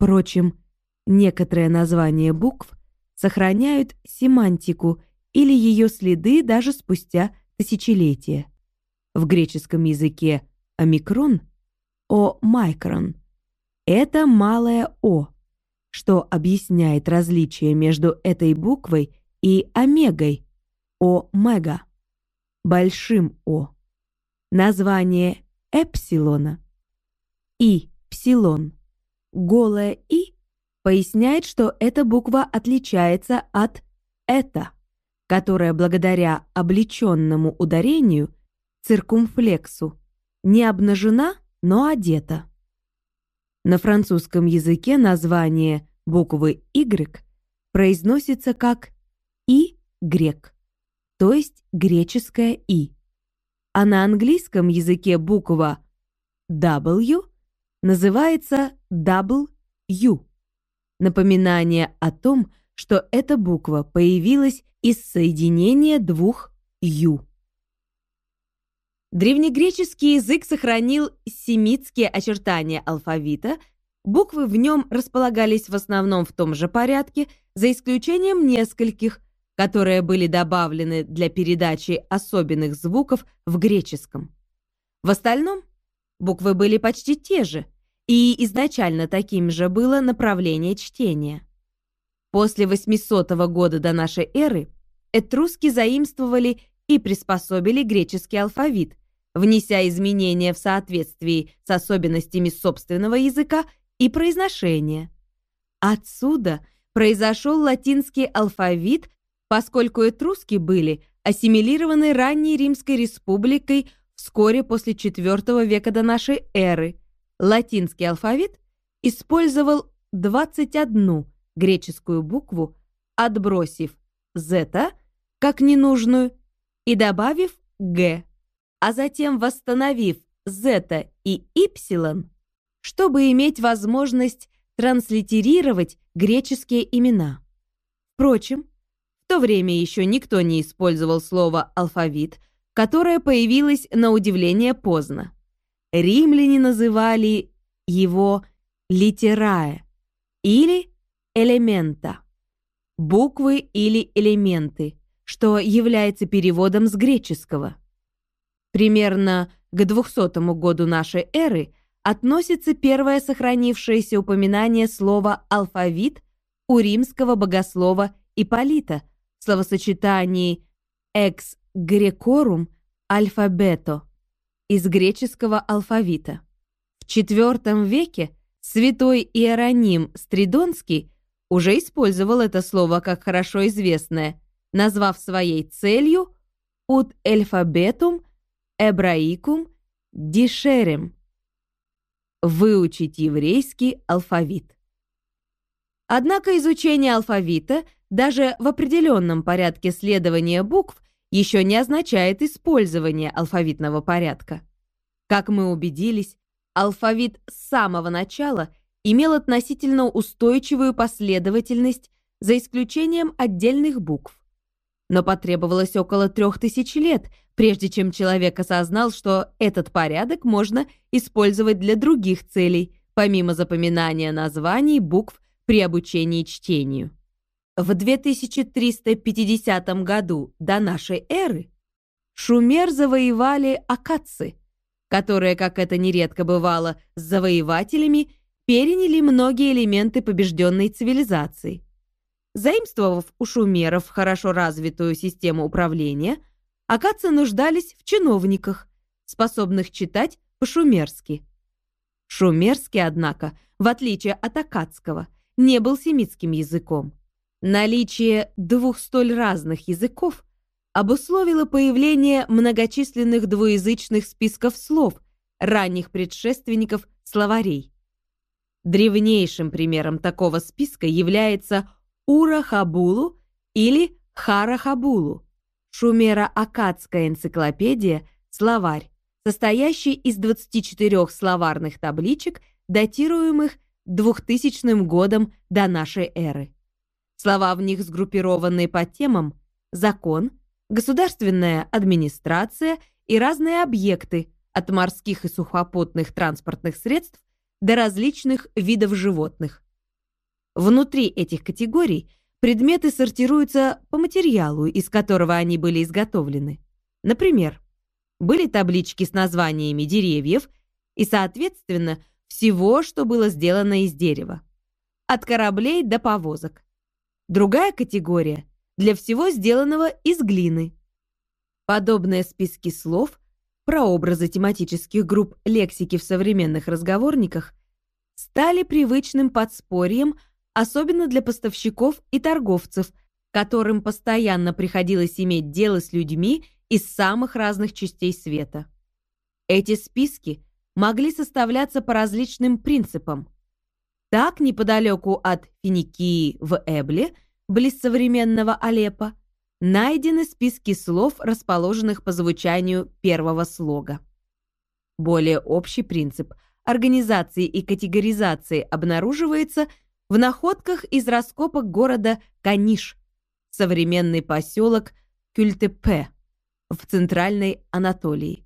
Впрочем, некоторые названия букв сохраняют семантику или ее следы даже спустя тысячелетия. В греческом языке омикрон, о майкрон, это малое о, что объясняет различие между этой буквой и омегой, о мега, большим о. Название эпсилона и псилон, голое и поясняет, что эта буква отличается от «это», которая благодаря облеченному ударению, циркумфлексу, не обнажена, но одета. На французском языке название буквы «Y» произносится как «и грек», то есть греческое «и». А на английском языке буква W называется W, напоминание о том, что эта буква появилась из соединения двух «ю». Древнегреческий язык сохранил семитские очертания алфавита, буквы в нем располагались в основном в том же порядке, за исключением нескольких, которые были добавлены для передачи особенных звуков в греческом. В остальном буквы были почти те же, и изначально таким же было направление чтения. После 800 года до нашей эры этруски заимствовали и приспособили греческий алфавит, внеся изменения в соответствии с особенностями собственного языка и произношения. Отсюда произошел латинский алфавит, поскольку этруски были ассимилированы ранней Римской республикой вскоре после IV века до нашей эры. Латинский алфавит использовал 21 греческую букву, отбросив «зета» как ненужную и добавив «г», а затем восстановив «зета» и «ипсилон», чтобы иметь возможность транслитерировать греческие имена. Впрочем, в то время еще никто не использовал слово «алфавит», которое появилось на удивление поздно. Римляне называли его «литерая» или элемента, буквы или элементы, что является переводом с греческого. Примерно к 200 году нашей эры относится первое сохранившееся упоминание слова «алфавит» у римского богослова Ипполита в словосочетании «ex grecorum alphabeto» из греческого алфавита. В IV веке святой Иероним Стридонский уже использовал это слово как хорошо известное, назвав своей целью «ut alphabetum hebraicum disherem» — выучить еврейский алфавит. Однако изучение алфавита даже в определенном порядке следования букв еще не означает использование алфавитного порядка. Как мы убедились, алфавит с самого начала имел относительно устойчивую последовательность за исключением отдельных букв. Но потребовалось около трех тысяч лет, прежде чем человек осознал, что этот порядок можно использовать для других целей, помимо запоминания названий букв при обучении чтению. В 2350 году до нашей эры Шумер завоевали акадцы, которые, как это нередко бывало с завоевателями, переняли многие элементы побежденной цивилизации. Заимствовав у шумеров хорошо развитую систему управления, акадцы нуждались в чиновниках, способных читать по-шумерски. Шумерский, однако, в отличие от акадского, не был семитским языком. Наличие двух столь разных языков обусловило появление многочисленных двуязычных списков слов, ранних предшественников словарей. Древнейшим примером такого списка является Ура-Хабулу или Хара-Хабулу, шумеро-акадская энциклопедия, словарь, состоящий из 24 словарных табличек, датируемых 2000 годом до нашей эры. Слова в них сгруппированы по темам «закон», государственная администрация и разные объекты, от морских и сухопутных транспортных средств до различных видов животных, Внутри этих категорий предметы сортируются по материалу, из которого они были изготовлены. Например, были таблички с названиями деревьев и, соответственно, всего, что было сделано из дерева. От кораблей до повозок. Другая категория – для всего сделанного из глины. Подобные списки слов, прообразы тематических групп лексики в современных разговорниках стали привычным подспорьем, особенно для поставщиков и торговцев, которым постоянно приходилось иметь дело с людьми из самых разных частей света. Эти списки могли составляться по различным принципам. Так, неподалеку от Финикии в Эбле, близ современного Алеппо, найдены списки слов, расположенных по звучанию первого слога. Более общий принцип организации и категоризации обнаруживается в находках из раскопок города Каниш, современный поселок Кюльтепе в Центральной Анатолии,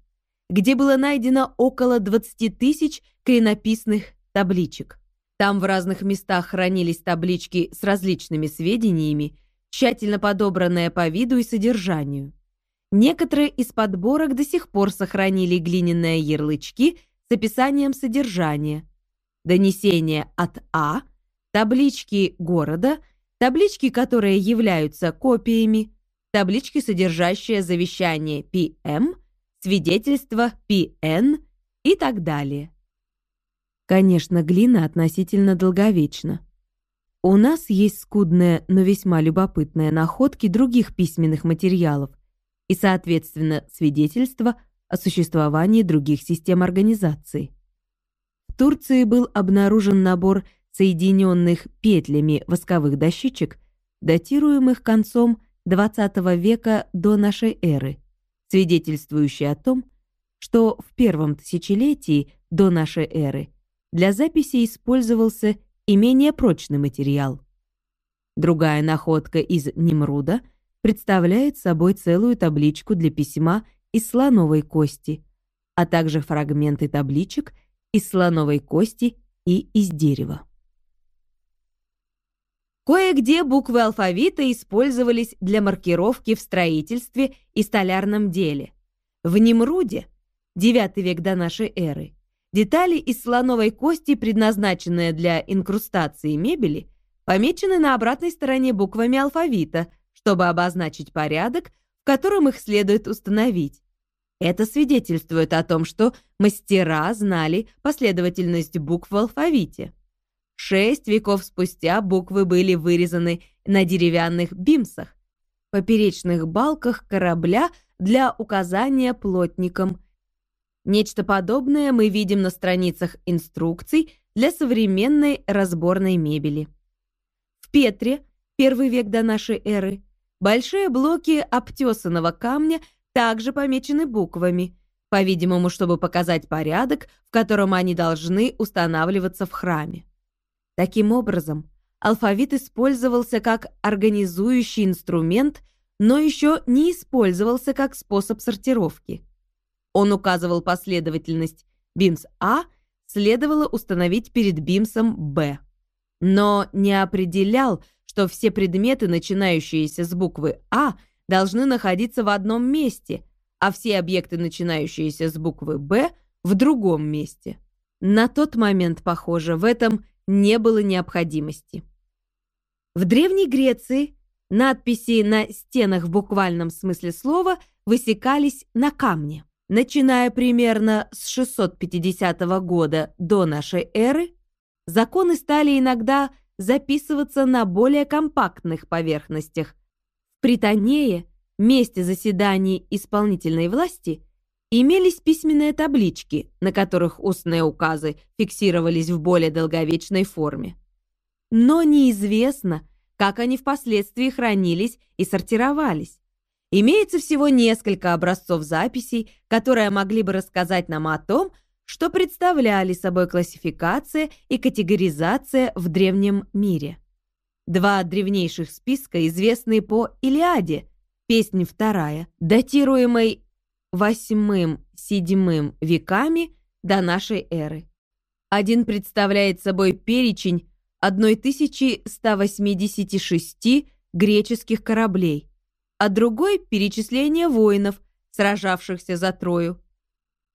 где было найдено около 20 тысяч клинописных табличек. Там в разных местах хранились таблички с различными сведениями, тщательно подобранные по виду и содержанию. Некоторые из подборок до сих пор сохранили глиняные ярлычки с описанием содержания. Донесения от А, таблички города, таблички, которые являются копиями, таблички, содержащие завещание ПМ, свидетельство ПН и так далее. Конечно, глина относительно долговечна. У нас есть скудные, но весьма любопытные находки других письменных материалов и, соответственно, свидетельства о существовании других систем организации. В Турции был обнаружен набор соединенных петлями восковых дощечек, датируемых концом XX века до нашей эры, свидетельствующий о том, что в первом тысячелетии до нашей эры для записи использовался и менее прочный материал. Другая находка из Немруда представляет собой целую табличку для письма из слоновой кости, а также фрагменты табличек из слоновой кости и из дерева. Кое-где буквы алфавита использовались для маркировки в строительстве и столярном деле. В Немруде, 9 век до нашей эры, Детали из слоновой кости, предназначенные для инкрустации мебели, помечены на обратной стороне буквами алфавита, чтобы обозначить порядок, в котором их следует установить. Это свидетельствует о том, что мастера знали последовательность букв в алфавите. Шесть веков спустя буквы были вырезаны на деревянных бимсах, поперечных балках корабля для указания плотникам Нечто подобное мы видим на страницах инструкций для современной разборной мебели. В Петре, первый век до нашей эры, большие блоки обтесанного камня также помечены буквами, по-видимому, чтобы показать порядок, в котором они должны устанавливаться в храме. Таким образом, алфавит использовался как организующий инструмент, но еще не использовался как способ сортировки. Он указывал последовательность бимс А, следовало установить перед бимсом Б. Но не определял, что все предметы, начинающиеся с буквы А, должны находиться в одном месте, а все объекты, начинающиеся с буквы Б, в другом месте. На тот момент, похоже, в этом не было необходимости. В Древней Греции надписи на стенах в буквальном смысле слова высекались на камне. Начиная примерно с 650 года до нашей эры, законы стали иногда записываться на более компактных поверхностях. В Притонее, месте заседаний исполнительной власти, имелись письменные таблички, на которых устные указы фиксировались в более долговечной форме. Но неизвестно, как они впоследствии хранились и сортировались. Имеется всего несколько образцов записей, которые могли бы рассказать нам о том, что представляли собой классификация и категоризация в древнем мире. Два древнейших списка известны по Илиаде, песнь вторая, датируемой восьмым-седьмым веками до нашей эры. Один представляет собой перечень 1186 греческих кораблей, а другой – перечисление воинов, сражавшихся за Трою.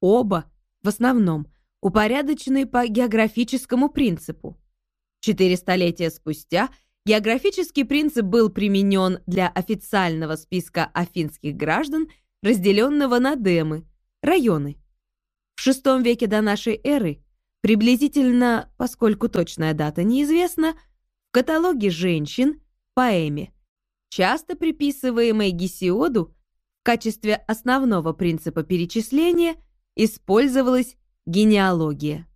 Оба, в основном, упорядочены по географическому принципу. Четыре столетия спустя географический принцип был применен для официального списка афинских граждан, разделенного на демы, районы. В VI веке до нашей эры, приблизительно, поскольку точная дата неизвестна, в каталоге женщин, поэме, часто приписываемой Гесиоду, в качестве основного принципа перечисления использовалась генеалогия.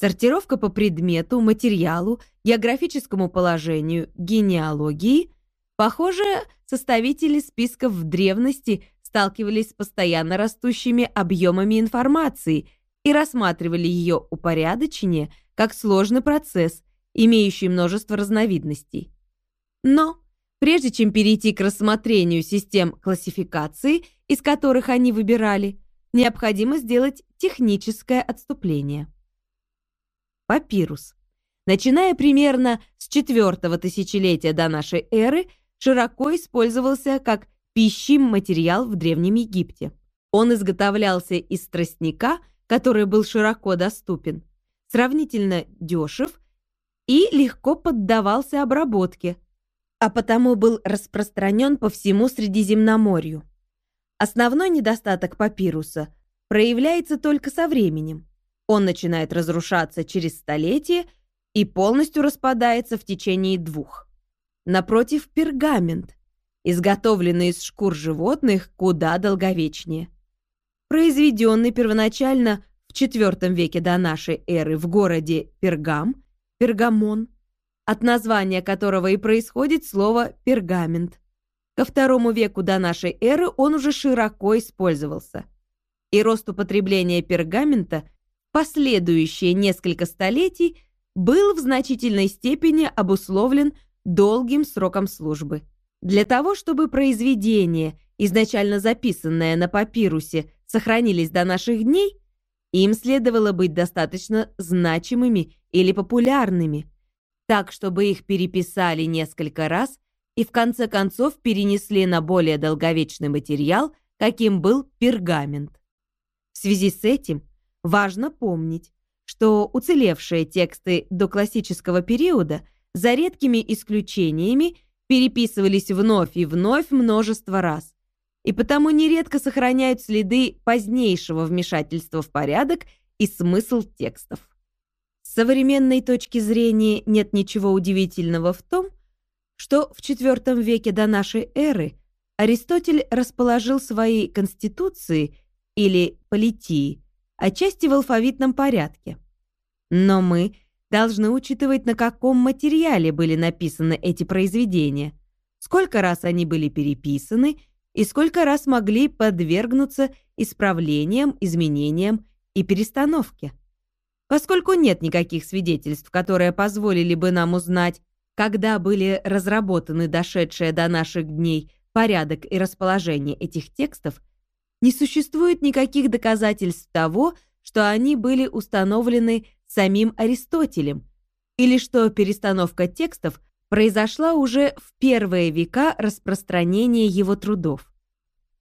Сортировка по предмету, материалу, географическому положению, генеалогии. Похоже, составители списков в древности сталкивались с постоянно растущими объемами информации и рассматривали ее упорядочение как сложный процесс, имеющий множество разновидностей. Но прежде чем перейти к рассмотрению систем классификации, из которых они выбирали, необходимо сделать техническое отступление. Папирус. Начиная примерно с четвертого тысячелетия до нашей эры, широко использовался как пищим материал в Древнем Египте. Он изготовлялся из тростника, который был широко доступен, сравнительно дешев и легко поддавался обработке, а потому был распространен по всему Средиземноморью. Основной недостаток папируса проявляется только со временем. Он начинает разрушаться через столетия и полностью распадается в течение двух. Напротив, пергамент, изготовленный из шкур животных, куда долговечнее. Произведенный первоначально в IV веке до нашей эры в городе Пергам, Пергамон, от названия которого и происходит слово «пергамент». Ко второму веку до нашей эры он уже широко использовался. И рост употребления пергамента – последующие несколько столетий был в значительной степени обусловлен долгим сроком службы. Для того, чтобы произведения, изначально записанные на папирусе, сохранились до наших дней, им следовало быть достаточно значимыми или популярными, так, чтобы их переписали несколько раз и в конце концов перенесли на более долговечный материал, каким был пергамент. В связи с этим Важно помнить, что уцелевшие тексты до классического периода, за редкими исключениями, переписывались вновь и вновь множество раз, и потому нередко сохраняют следы позднейшего вмешательства в порядок и смысл текстов. Современной точки зрения нет ничего удивительного в том, что в IV веке до нашей эры Аристотель расположил свои конституции или политии отчасти в алфавитном порядке. Но мы должны учитывать, на каком материале были написаны эти произведения, сколько раз они были переписаны и сколько раз могли подвергнуться исправлениям, изменениям и перестановке. Поскольку нет никаких свидетельств, которые позволили бы нам узнать, когда были разработаны дошедшие до наших дней порядок и расположение этих текстов, не существует никаких доказательств того, что они были установлены самим Аристотелем, или что перестановка текстов произошла уже в первые века распространения его трудов.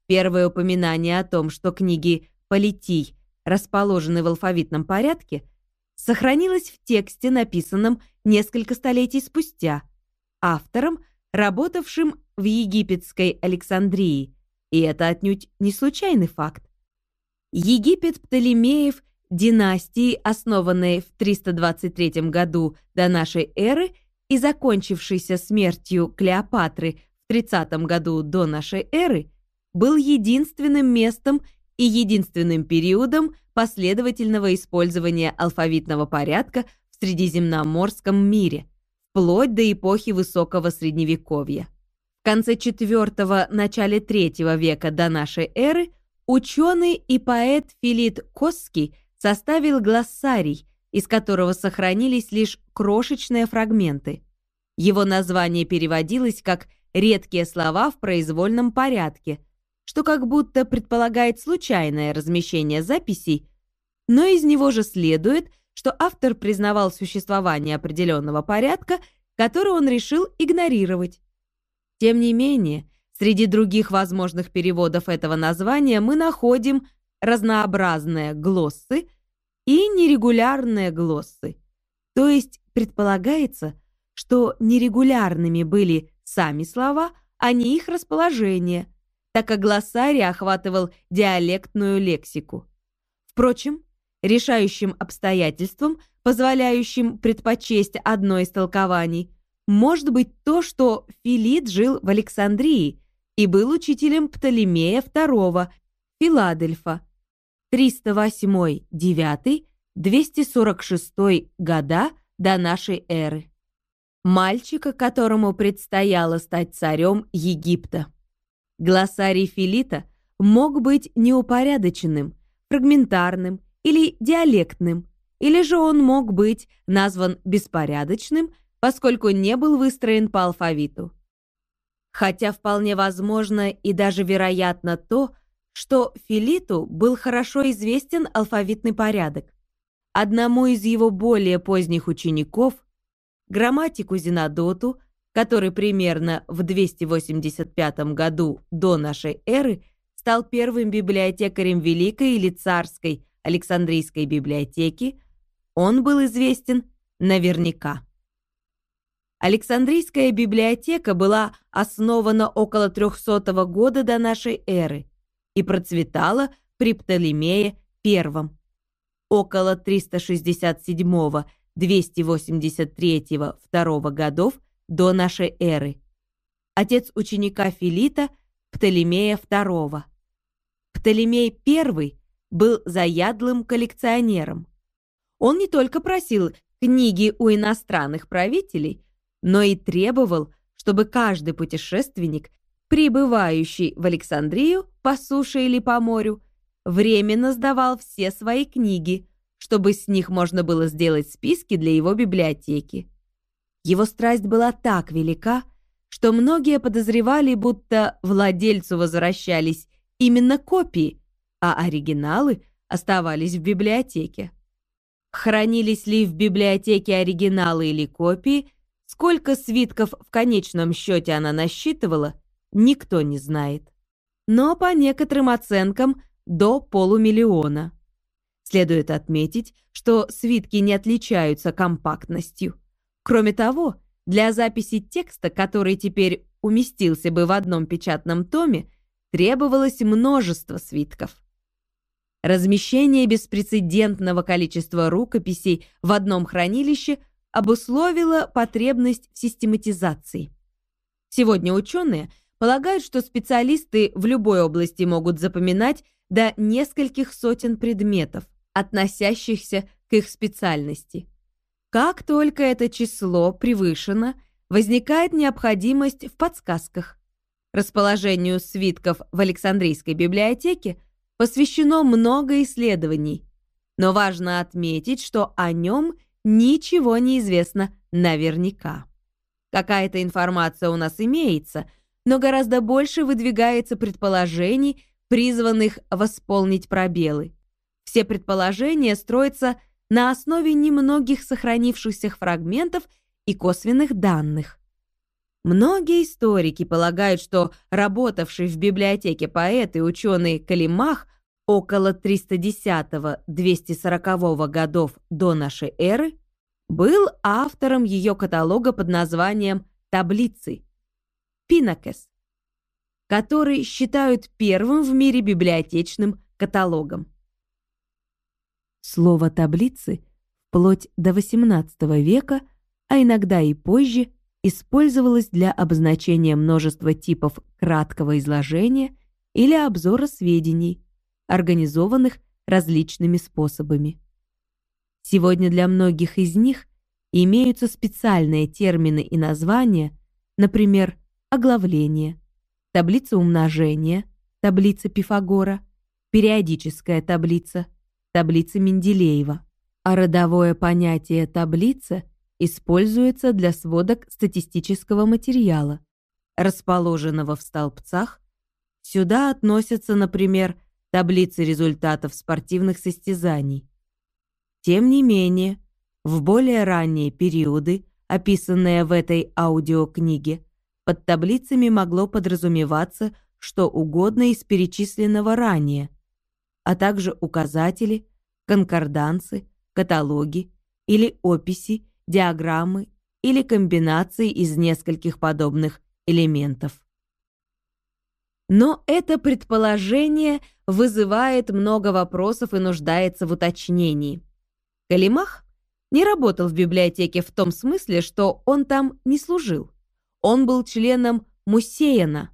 Первое упоминание о том, что книги «Политий» расположены в алфавитном порядке, сохранилось в тексте, написанном несколько столетий спустя, автором, работавшим в египетской Александрии, и это отнюдь не случайный факт. Египет Птолемеев династии, основанной в 323 году до нашей эры и закончившейся смертью Клеопатры в 30 году до нашей эры, был единственным местом и единственным периодом последовательного использования алфавитного порядка в Средиземноморском мире, вплоть до эпохи Высокого Средневековья конце IV – начале III века до нашей эры ученый и поэт Филит Косский составил глоссарий, из которого сохранились лишь крошечные фрагменты. Его название переводилось как «редкие слова в произвольном порядке», что как будто предполагает случайное размещение записей, но из него же следует, что автор признавал существование определенного порядка, который он решил игнорировать. Тем не менее, среди других возможных переводов этого названия мы находим разнообразные глоссы и нерегулярные глоссы. То есть предполагается, что нерегулярными были сами слова, а не их расположение, так как глоссарий охватывал диалектную лексику. Впрочем, решающим обстоятельством, позволяющим предпочесть одно из толкований, может быть то, что Филит жил в Александрии и был учителем Птолемея II, Филадельфа, 308-9, года до нашей эры. Мальчика, которому предстояло стать царем Египта. Глоссарий Филита мог быть неупорядоченным, фрагментарным или диалектным, или же он мог быть назван беспорядочным, поскольку не был выстроен по алфавиту. Хотя вполне возможно и даже вероятно то, что Филиту был хорошо известен алфавитный порядок. Одному из его более поздних учеников, грамматику Зинодоту, который примерно в 285 году до нашей эры стал первым библиотекарем Великой или Царской Александрийской библиотеки, он был известен наверняка. Александрийская библиотека была основана около 300 года до нашей эры и процветала при Птолемее I. Около 367-283-2 годов до нашей эры. Отец ученика Филита Птолемея II. Птолемей I был заядлым коллекционером. Он не только просил книги у иностранных правителей, но и требовал, чтобы каждый путешественник, прибывающий в Александрию по суше или по морю, временно сдавал все свои книги, чтобы с них можно было сделать списки для его библиотеки. Его страсть была так велика, что многие подозревали, будто владельцу возвращались именно копии, а оригиналы оставались в библиотеке. Хранились ли в библиотеке оригиналы или копии, сколько свитков в конечном счете она насчитывала, никто не знает. Но по некоторым оценкам до полумиллиона. Следует отметить, что свитки не отличаются компактностью. Кроме того, для записи текста, который теперь уместился бы в одном печатном томе, требовалось множество свитков. Размещение беспрецедентного количества рукописей в одном хранилище обусловило потребность в систематизации. Сегодня ученые полагают, что специалисты в любой области могут запоминать до нескольких сотен предметов, относящихся к их специальности. Как только это число превышено, возникает необходимость в подсказках. Расположению свитков в Александрийской библиотеке – посвящено много исследований, но важно отметить, что о нем ничего не известно наверняка. Какая-то информация у нас имеется, но гораздо больше выдвигается предположений, призванных восполнить пробелы. Все предположения строятся на основе немногих сохранившихся фрагментов и косвенных данных. Многие историки полагают, что работавший в библиотеке поэт и ученый Калимах около 310-240 годов до нашей эры был автором ее каталога под названием «Таблицы» Пинакес, который считают первым в мире библиотечным каталогом. Слово «таблицы» вплоть до XVIII века, а иногда и позже – использовалась для обозначения множества типов краткого изложения или обзора сведений, организованных различными способами. Сегодня для многих из них имеются специальные термины и названия, например, оглавление, таблица умножения, таблица Пифагора, периодическая таблица, таблица Менделеева. А родовое понятие «таблица» – используется для сводок статистического материала, расположенного в столбцах. Сюда относятся, например, таблицы результатов спортивных состязаний. Тем не менее, в более ранние периоды, описанные в этой аудиокниге, под таблицами могло подразумеваться что угодно из перечисленного ранее, а также указатели, конкорданцы, каталоги или описи, диаграммы или комбинации из нескольких подобных элементов. Но это предположение вызывает много вопросов и нуждается в уточнении. Калимах не работал в библиотеке в том смысле, что он там не служил. Он был членом Мусеяна,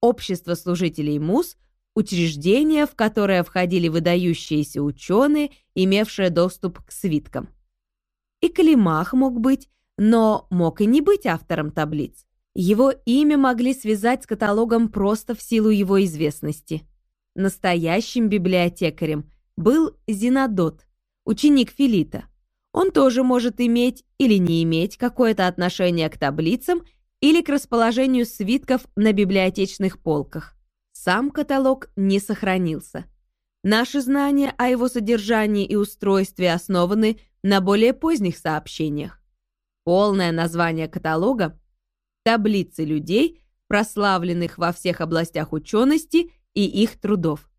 общества служителей МУС, учреждение, в которое входили выдающиеся ученые, имевшие доступ к свиткам. И Калимах мог быть, но мог и не быть автором таблиц. Его имя могли связать с каталогом просто в силу его известности. Настоящим библиотекарем был Зинодот, ученик Филита. Он тоже может иметь или не иметь какое-то отношение к таблицам или к расположению свитков на библиотечных полках. Сам каталог не сохранился. Наши знания о его содержании и устройстве основаны на более поздних сообщениях. Полное название каталога – «Таблицы людей, прославленных во всех областях учености и их трудов».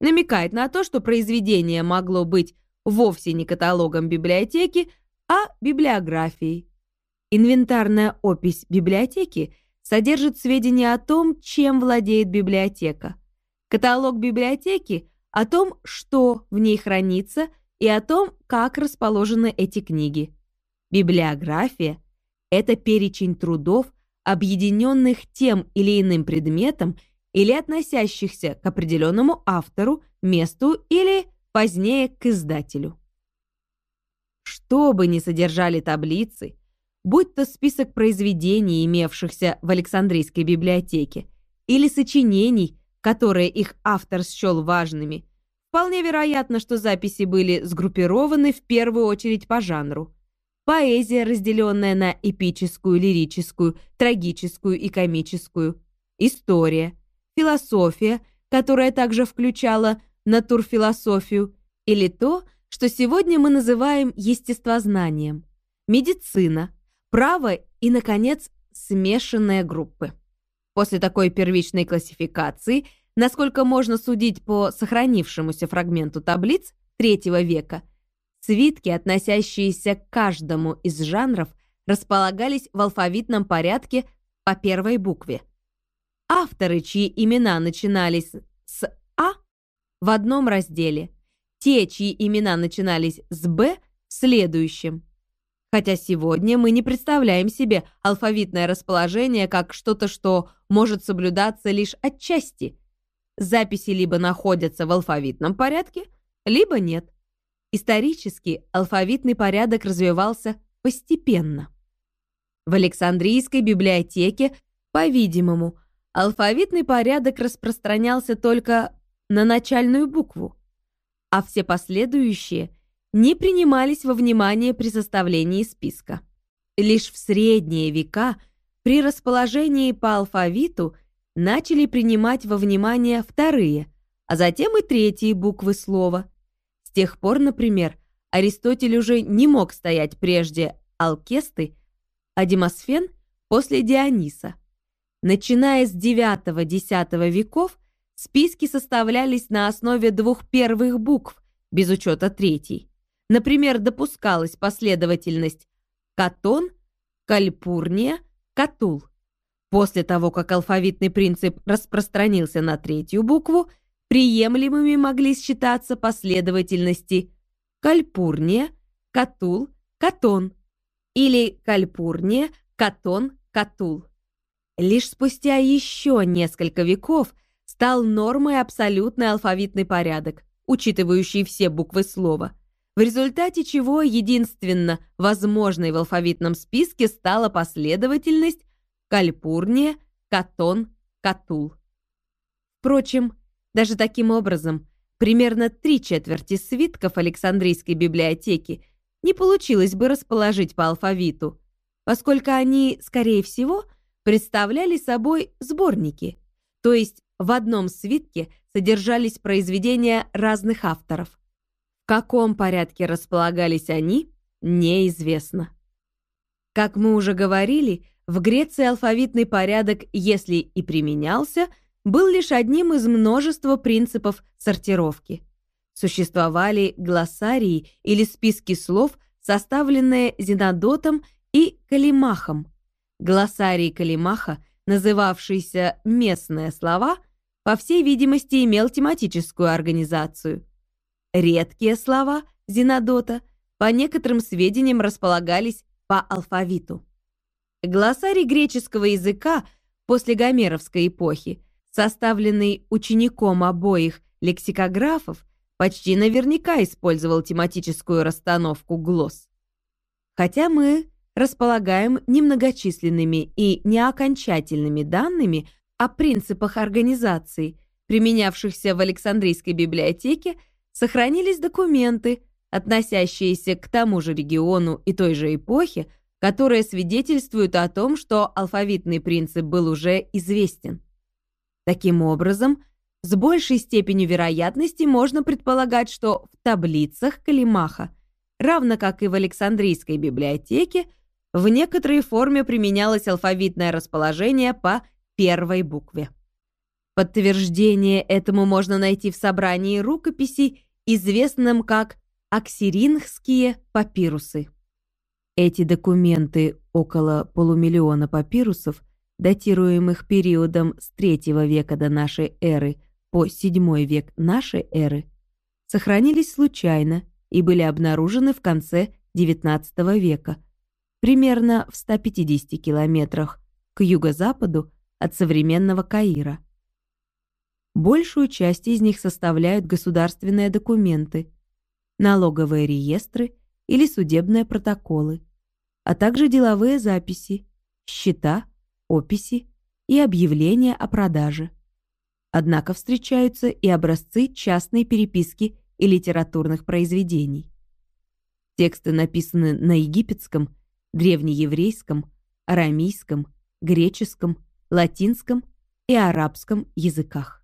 Намекает на то, что произведение могло быть вовсе не каталогом библиотеки, а библиографией. Инвентарная опись библиотеки содержит сведения о том, чем владеет библиотека. Каталог библиотеки – о том, что в ней хранится, и о том, как расположены эти книги. Библиография – это перечень трудов, объединенных тем или иным предметом или относящихся к определенному автору, месту или, позднее, к издателю. Что бы ни содержали таблицы, будь то список произведений, имевшихся в Александрийской библиотеке, или сочинений, которые их автор счел важными, вполне вероятно, что записи были сгруппированы в первую очередь по жанру. Поэзия, разделенная на эпическую, лирическую, трагическую и комическую, история, философия, которая также включала натурфилософию, или то, что сегодня мы называем естествознанием, медицина, право и, наконец, смешанные группы. После такой первичной классификации, насколько можно судить по сохранившемуся фрагменту таблиц III века, свитки, относящиеся к каждому из жанров, располагались в алфавитном порядке по первой букве. Авторы, чьи имена начинались с А, в одном разделе, те, чьи имена начинались с Б, в следующем. Хотя сегодня мы не представляем себе алфавитное расположение как что-то, что может соблюдаться лишь отчасти. Записи либо находятся в алфавитном порядке, либо нет. Исторически алфавитный порядок развивался постепенно. В Александрийской библиотеке, по-видимому, алфавитный порядок распространялся только на начальную букву, а все последующие не принимались во внимание при составлении списка. Лишь в средние века при расположении по алфавиту начали принимать во внимание вторые, а затем и третьи буквы слова. С тех пор, например, Аристотель уже не мог стоять прежде Алкесты, а Демосфен после Диониса. Начиная с IX-X веков списки составлялись на основе двух первых букв, без учета третьей. Например, допускалась последовательность катон, кальпурния, катул. После того, как алфавитный принцип распространился на третью букву, приемлемыми могли считаться последовательности кальпурния, катул, катон или кальпурния, катон, катул. Лишь спустя еще несколько веков стал нормой абсолютный алфавитный порядок, учитывающий все буквы слова – в результате чего единственно возможной в алфавитном списке стала последовательность кальпурния, катон, катул. Впрочем, даже таким образом, примерно три четверти свитков Александрийской библиотеки не получилось бы расположить по алфавиту, поскольку они, скорее всего, представляли собой сборники, то есть в одном свитке содержались произведения разных авторов каком порядке располагались они, неизвестно. Как мы уже говорили, в Греции алфавитный порядок, если и применялся, был лишь одним из множества принципов сортировки. Существовали глоссарии или списки слов, составленные Зенодотом и Калимахом. Глоссарий Калимаха, называвшийся «местные слова», по всей видимости, имел тематическую организацию. Редкие слова Зенодота по некоторым сведениям располагались по алфавиту. Глоссарий греческого языка после гомеровской эпохи, составленный учеником обоих лексикографов, почти наверняка использовал тематическую расстановку глосс. Хотя мы располагаем немногочисленными и неокончательными данными о принципах организации, применявшихся в Александрийской библиотеке, сохранились документы, относящиеся к тому же региону и той же эпохе, которые свидетельствуют о том, что алфавитный принцип был уже известен. Таким образом, с большей степенью вероятности можно предполагать, что в таблицах Калимаха, равно как и в Александрийской библиотеке, в некоторой форме применялось алфавитное расположение по первой букве. Подтверждение этому можно найти в собрании рукописей, известном как Аксирингские папирусы. Эти документы, около полумиллиона папирусов, датируемых периодом с III века до нашей эры по VII век нашей эры, сохранились случайно и были обнаружены в конце XIX века, примерно в 150 километрах к юго-западу от современного Каира. Большую часть из них составляют государственные документы, налоговые реестры или судебные протоколы, а также деловые записи, счета, описи и объявления о продаже. Однако встречаются и образцы частной переписки и литературных произведений. Тексты написаны на египетском, древнееврейском, арамейском, греческом, латинском и арабском языках.